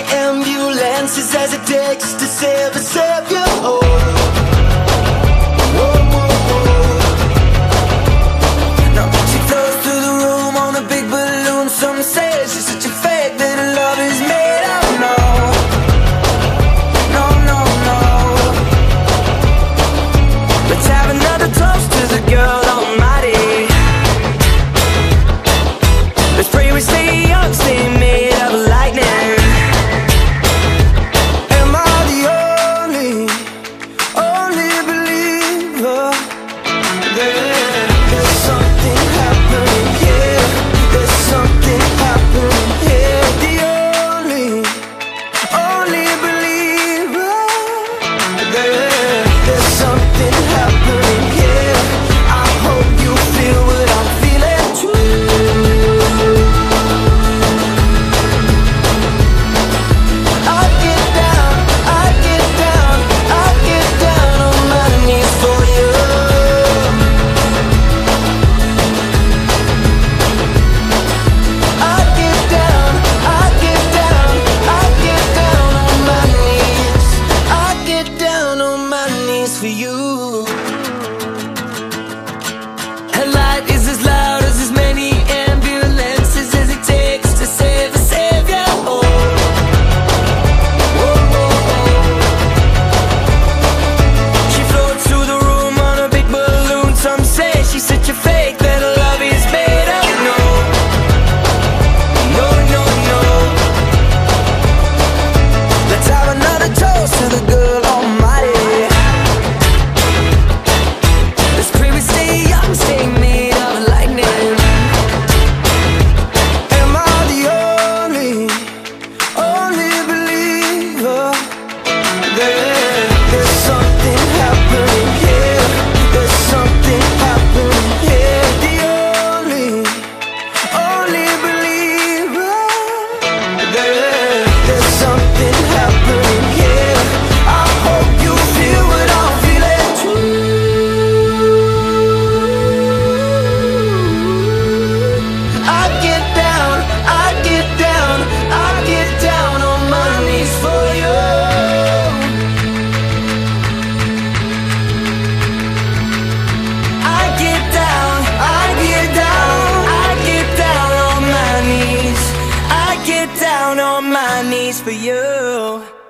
ambulances as it takes to save oh. a savior. Oh. Some say she's such a fake that her love is made knees for you.